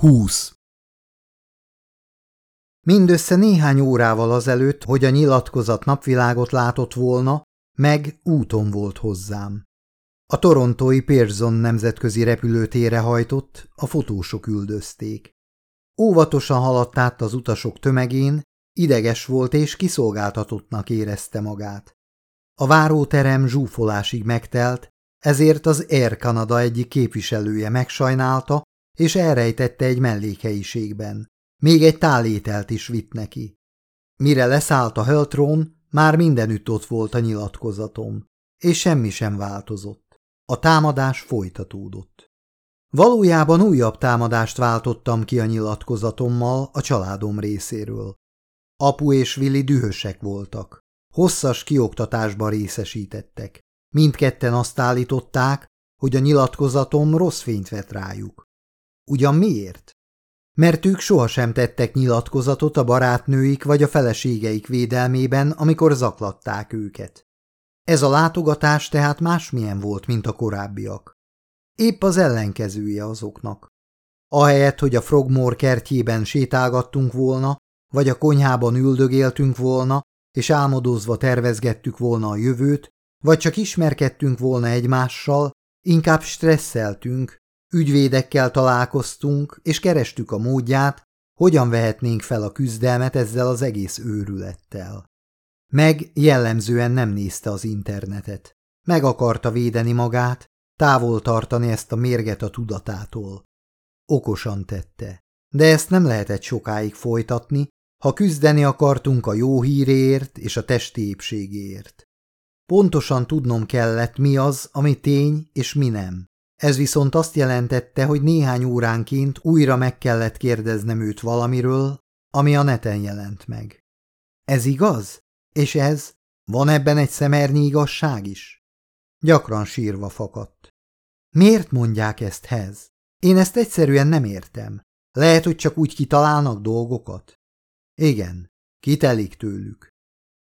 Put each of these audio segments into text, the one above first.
20. Mindössze néhány órával azelőtt, hogy a nyilatkozat napvilágot látott volna, meg úton volt hozzám. A torontói Pearson nemzetközi repülőtére hajtott, a fotósok üldözték. Óvatosan haladt át az utasok tömegén, ideges volt és kiszolgáltatottnak érezte magát. A váróterem zsúfolásig megtelt, ezért az Air Canada egyik képviselője megsajnálta, és elrejtette egy mellékhelyiségben. Még egy tálételt is vitt neki. Mire leszállt a Höltrón, már mindenütt ott volt a nyilatkozatom, és semmi sem változott. A támadás folytatódott. Valójában újabb támadást váltottam ki a nyilatkozatommal a családom részéről. Apu és Vili dühösek voltak. Hosszas kioktatásban részesítettek. Mindketten azt állították, hogy a nyilatkozatom rossz fényt vet rájuk. Ugyan miért? Mert ők sohasem tettek nyilatkozatot a barátnőik vagy a feleségeik védelmében, amikor zaklatták őket. Ez a látogatás tehát másmilyen volt, mint a korábbiak. Épp az ellenkezője azoknak. Ahelyett, hogy a Frogmore kertjében sétálgattunk volna, vagy a konyhában üldögéltünk volna, és álmodozva tervezgettük volna a jövőt, vagy csak ismerkedtünk volna egymással, inkább stresszeltünk, Ügyvédekkel találkoztunk, és kerestük a módját, hogyan vehetnénk fel a küzdelmet ezzel az egész őrülettel. Meg jellemzően nem nézte az internetet. Meg akarta védeni magát, távol tartani ezt a mérget a tudatától. Okosan tette, de ezt nem lehetett sokáig folytatni, ha küzdeni akartunk a jó híréért és a testi épségéért. Pontosan tudnom kellett, mi az, ami tény és mi nem. Ez viszont azt jelentette, hogy néhány óránként újra meg kellett kérdeznem őt valamiről, ami a neten jelent meg. Ez igaz? És ez? Van ebben egy szemernyi igazság is? Gyakran sírva fakadt. Miért mondják ezt hez? Én ezt egyszerűen nem értem. Lehet, hogy csak úgy kitalálnak dolgokat? Igen, kitelik tőlük.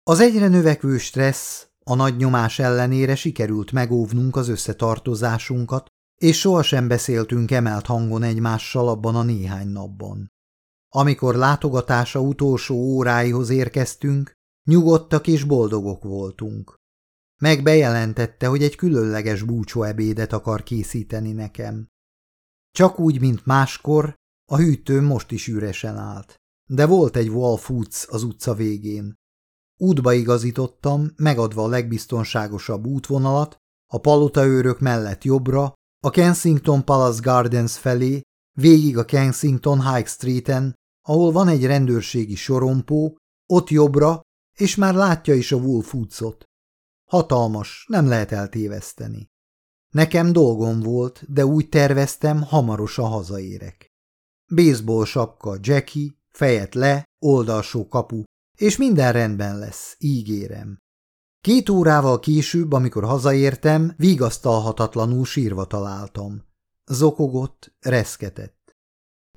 Az egyre növekvő stressz, a nagy nyomás ellenére sikerült megóvnunk az összetartozásunkat, és sohasem beszéltünk emelt hangon egymással abban a néhány napban. Amikor látogatása utolsó óráihoz érkeztünk, nyugodtak és boldogok voltunk. Meg bejelentette, hogy egy különleges búcsóebédet akar készíteni nekem. Csak úgy, mint máskor, a hűtőm most is üresen állt, de volt egy Wall Foods az utca végén. Útba igazítottam, megadva a legbiztonságosabb útvonalat, a palotaőrök mellett jobbra, a Kensington Palace Gardens felé, végig a Kensington High Streeten, ahol van egy rendőrségi sorompó, ott jobbra, és már látja is a Woolfootsot. Hatalmas, nem lehet eltéveszteni. Nekem dolgom volt, de úgy terveztem, hamarosan hazaérek. Baseball sapka, Jackie, fejet le, oldalsó kapu, és minden rendben lesz, ígérem. Két órával később, amikor hazaértem, vigasztalhatatlanul sírva találtam. Zokogott, reszketett.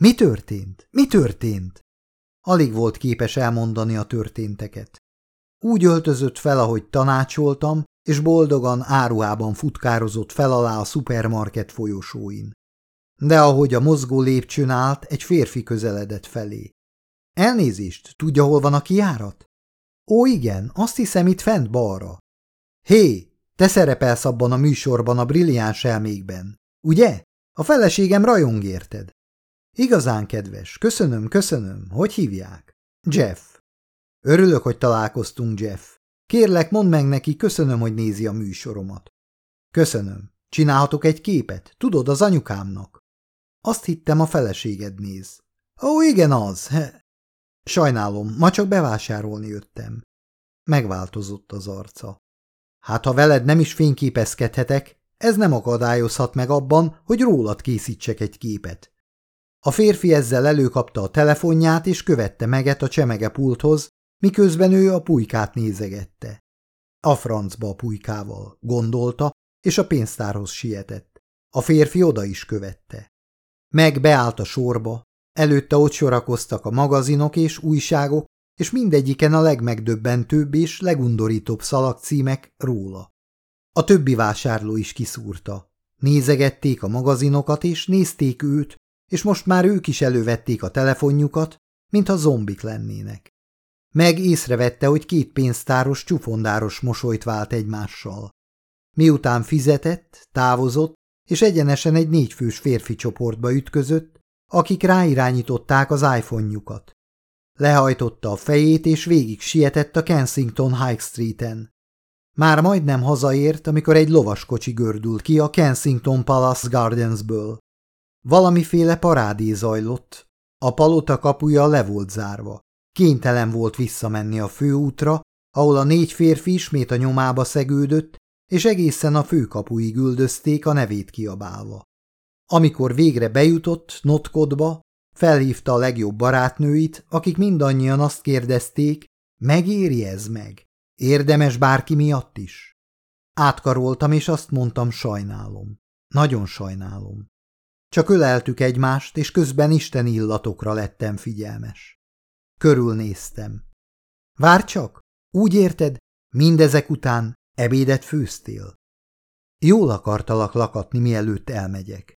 Mi történt? Mi történt? Alig volt képes elmondani a történteket. Úgy öltözött fel, ahogy tanácsoltam, és boldogan áruhában futkározott fel alá a szupermarket folyosóin. De ahogy a mozgó lépcsőn állt, egy férfi közeledett felé. Elnézést, tudja, hol van a kiárat? Ó, igen, azt hiszem itt fent balra. Hé, te szerepelsz abban a műsorban a brilliáns elmékben, ugye? A feleségem rajong érted. Igazán kedves, köszönöm, köszönöm. Hogy hívják? Jeff. Örülök, hogy találkoztunk, Jeff. Kérlek, mondd meg neki, köszönöm, hogy nézi a műsoromat. Köszönöm. Csinálhatok egy képet? Tudod, az anyukámnak. Azt hittem, a feleséged néz. Ó, igen, az. Sajnálom, ma csak bevásárolni jöttem. Megváltozott az arca. Hát ha veled nem is fényképezkedhetek, ez nem akadályozhat meg abban, hogy rólad készítsek egy képet. A férfi ezzel előkapta a telefonját, és követte meget a csemege pulthoz, miközben ő a pulykát nézegette. A francba a pulykával, gondolta, és a pénztárhoz sietett. A férfi oda is követte. Meg beállt a sorba, Előtte ott sorakoztak a magazinok és újságok, és mindegyiken a legmegdöbbentőbb és legundorítóbb szalagcímek róla. A többi vásárló is kiszúrta. Nézegették a magazinokat, és nézték őt, és most már ők is elővették a telefonjukat, mintha zombik lennének. Meg észrevette, hogy két pénztáros csufondáros mosolyt vált egymással. Miután fizetett, távozott, és egyenesen egy négyfős férfi csoportba ütközött, akik ráirányították az iPhone-jukat. Lehajtotta a fejét, és végig sietett a Kensington High Street-en. Már majdnem hazaért, amikor egy lovaskocsi gördült ki a Kensington Palace Gardensből. Valamiféle parádé zajlott. A palota kapuja le volt zárva. Kénytelen volt visszamenni a főútra, ahol a négy férfi ismét a nyomába szegődött, és egészen a főkapuig üldözték a nevét kiabálva. Amikor végre bejutott Notkodba, felhívta a legjobb barátnőit, akik mindannyian azt kérdezték, megéri ez meg? Érdemes bárki miatt is? Átkaroltam, és azt mondtam, sajnálom. Nagyon sajnálom. Csak öleltük egymást, és közben Isten illatokra lettem figyelmes. Körülnéztem. Vár csak, úgy érted, mindezek után ebédet főztél? Jól akartalak lakatni, mielőtt elmegyek.